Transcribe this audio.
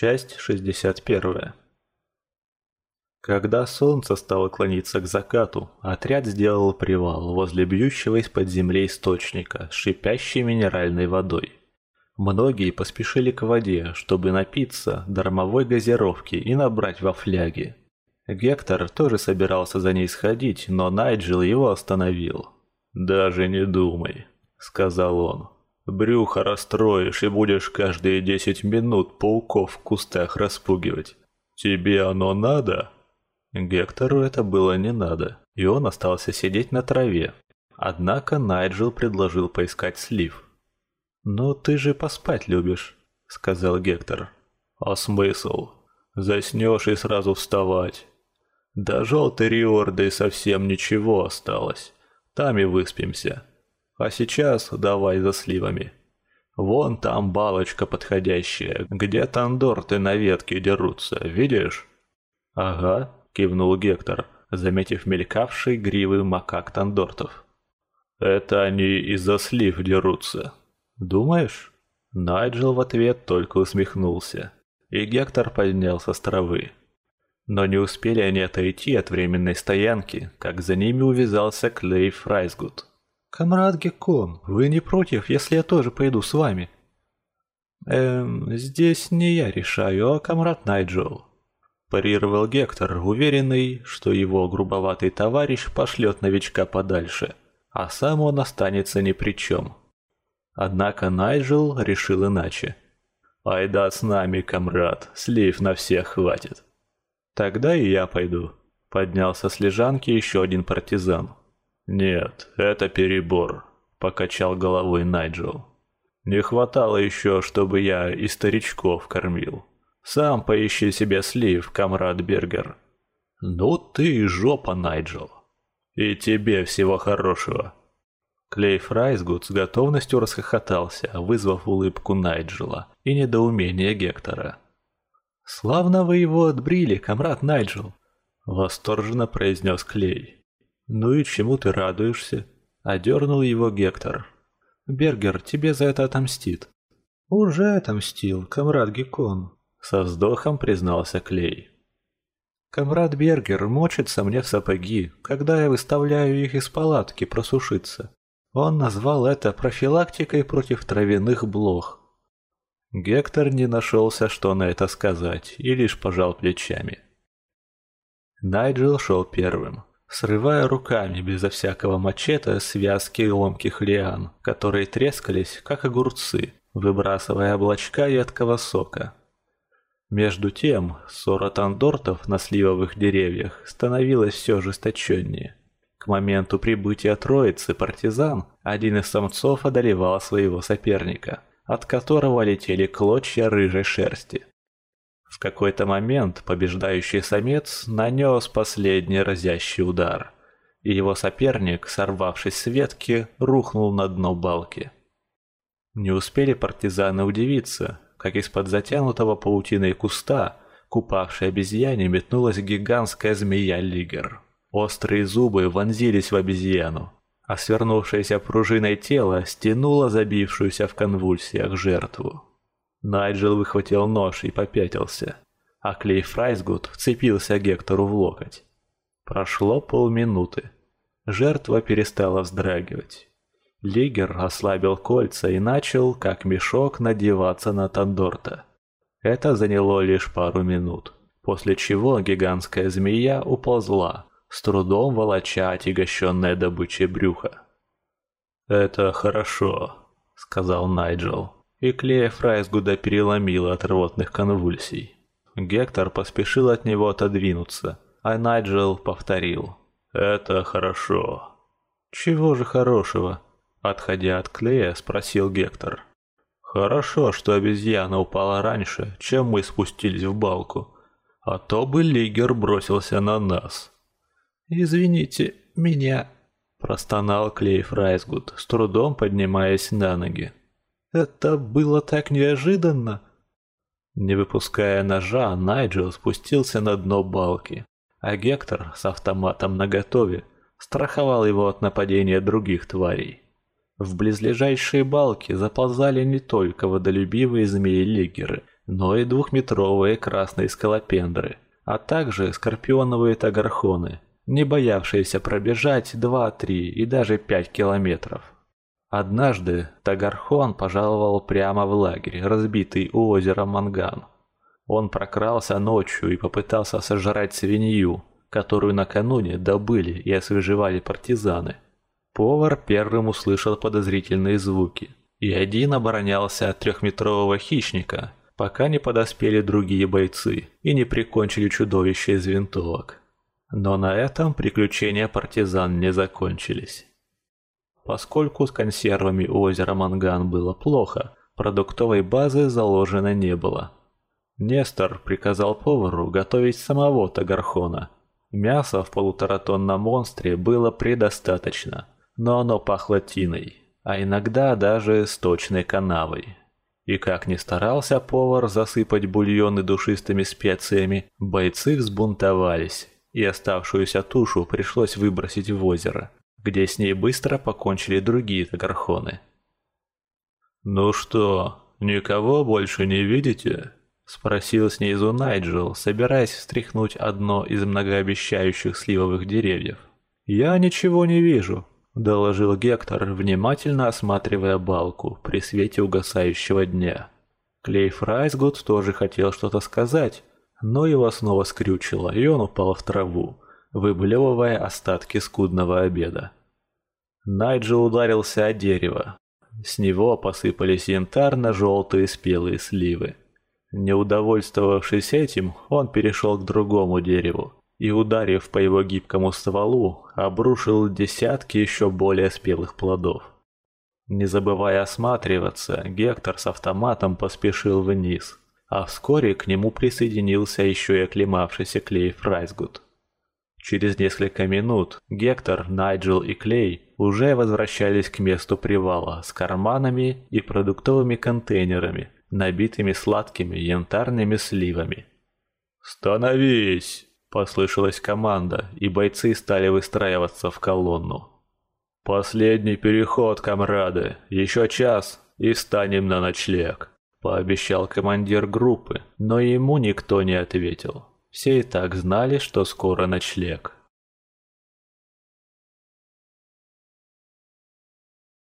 Часть 61. Когда солнце стало клониться к закату, отряд сделал привал возле бьющего из-под земли источника с шипящей минеральной водой. Многие поспешили к воде, чтобы напиться дармовой газировки и набрать во фляги. Гектор тоже собирался за ней сходить, но Найджел его остановил. «Даже не думай», — сказал он. Брюхо расстроишь и будешь каждые десять минут пауков в кустах распугивать. Тебе оно надо?» Гектору это было не надо, и он остался сидеть на траве. Однако Найджел предложил поискать слив. «Но ты же поспать любишь», — сказал Гектор. «А смысл? Заснешь и сразу вставать. До желтой риорды совсем ничего осталось. Там и выспимся. А сейчас давай за сливами. Вон там балочка подходящая, где тандорты на ветке дерутся, видишь? Ага, кивнул Гектор, заметив мелькавший гривы макак тандортов. Это они из-за слив дерутся. Думаешь? Найджел в ответ только усмехнулся, и Гектор поднялся с травы. Но не успели они отойти от временной стоянки, как за ними увязался Клей Фрайсгуд. «Камрад Геккон, вы не против, если я тоже пойду с вами?» «Эм, здесь не я решаю, а камрад Найджел», – парировал Гектор, уверенный, что его грубоватый товарищ пошлет новичка подальше, а сам он останется ни при чем. Однако Найджел решил иначе. «Айда с нами, камрад, слив на всех хватит». «Тогда и я пойду», – поднялся с лежанки еще один партизан. «Нет, это перебор», — покачал головой Найджел. «Не хватало еще, чтобы я и старичков кормил. Сам поищи себе слив, комрад Бергер». «Ну ты жопа, Найджел. И тебе всего хорошего». Клей Фрайсгуд с готовностью расхохотался, вызвав улыбку Найджела и недоумение Гектора. «Славно вы его отбрили, комрад Найджел!» — восторженно произнес Клей. «Ну и чему ты радуешься?» – одернул его Гектор. «Бергер тебе за это отомстит». «Уже отомстил, комрад Гекон», – со вздохом признался Клей. «Комрад Бергер мочится мне в сапоги, когда я выставляю их из палатки просушиться. Он назвал это профилактикой против травяных блох». Гектор не нашелся, что на это сказать, и лишь пожал плечами. Найджел шел первым срывая руками безо всякого мачете связки ломких лиан, которые трескались, как огурцы, выбрасывая облачка едкого сока. Между тем, ссора тандортов на сливовых деревьях становилась все ожесточеннее. К моменту прибытия троицы партизан один из самцов одолевал своего соперника, от которого летели клочья рыжей шерсти. В какой-то момент побеждающий самец нанес последний разящий удар, и его соперник, сорвавшись с ветки, рухнул на дно балки. Не успели партизаны удивиться, как из-под затянутого паутиной куста к упавшей обезьяне метнулась гигантская змея-лигер. Острые зубы вонзились в обезьяну, а свернувшееся пружиной тело стянуло забившуюся в конвульсиях жертву. Найджел выхватил нож и попятился, а Клей Фрайсгуд вцепился Гектору в локоть. Прошло полминуты. Жертва перестала вздрагивать. Лигер ослабил кольца и начал, как мешок, надеваться на Тандорта. Это заняло лишь пару минут, после чего гигантская змея уползла, с трудом волоча отягощенное добычей брюхо. «Это хорошо», — сказал Найджел и Клея Фрайсгуда переломила от рвотных конвульсий. Гектор поспешил от него отодвинуться, а Найджел повторил. «Это хорошо». «Чего же хорошего?» Отходя от Клея, спросил Гектор. «Хорошо, что обезьяна упала раньше, чем мы спустились в балку, а то бы Лигер бросился на нас». «Извините меня», – простонал Клей Фрайсгуд, с трудом поднимаясь на ноги. Это было так неожиданно. Не выпуская ножа, Найджел спустился на дно балки, а Гектор с автоматом наготове страховал его от нападения других тварей. В близлежащие балки заползали не только водолюбивые змеи-лигеры, но и двухметровые красные скалопендры, а также скорпионовые тагархоны, не боявшиеся пробежать 2-3 и даже 5 километров. Однажды Тагархон пожаловал прямо в лагерь, разбитый у озера Манган. Он прокрался ночью и попытался сожрать свинью, которую накануне добыли и освежевали партизаны. Повар первым услышал подозрительные звуки, и один оборонялся от трехметрового хищника, пока не подоспели другие бойцы и не прикончили чудовище из винтовок. Но на этом приключения партизан не закончились. Поскольку с консервами у озера Манган было плохо, продуктовой базы заложено не было. Нестор приказал повару готовить самого Тагархона. Мяса в полуторатонном монстре было предостаточно, но оно пахло тиной, а иногда даже сточной канавой. И как ни старался повар засыпать бульоны душистыми специями, бойцы взбунтовались, и оставшуюся тушу пришлось выбросить в озеро где с ней быстро покончили другие тагархоны. «Ну что, никого больше не видите?» – спросил снизу Найджел, собираясь встряхнуть одно из многообещающих сливовых деревьев. «Я ничего не вижу», – доложил Гектор, внимательно осматривая балку при свете угасающего дня. Клейф Райсгуд тоже хотел что-то сказать, но его снова скрючило, и он упал в траву выблевывая остатки скудного обеда. Найджел ударился о дерево. С него посыпались янтарно-желтые спелые сливы. Не удовольствовавшись этим, он перешел к другому дереву и, ударив по его гибкому стволу, обрушил десятки еще более спелых плодов. Не забывая осматриваться, Гектор с автоматом поспешил вниз, а вскоре к нему присоединился еще и оклемавшийся Клейф Райсгуд. Через несколько минут Гектор, Найджел и Клей уже возвращались к месту привала с карманами и продуктовыми контейнерами, набитыми сладкими янтарными сливами. «Становись!» – послышалась команда, и бойцы стали выстраиваться в колонну. «Последний переход, комрады! Еще час, и станем на ночлег!» – пообещал командир группы, но ему никто не ответил. Все и так знали, что скоро ночлег.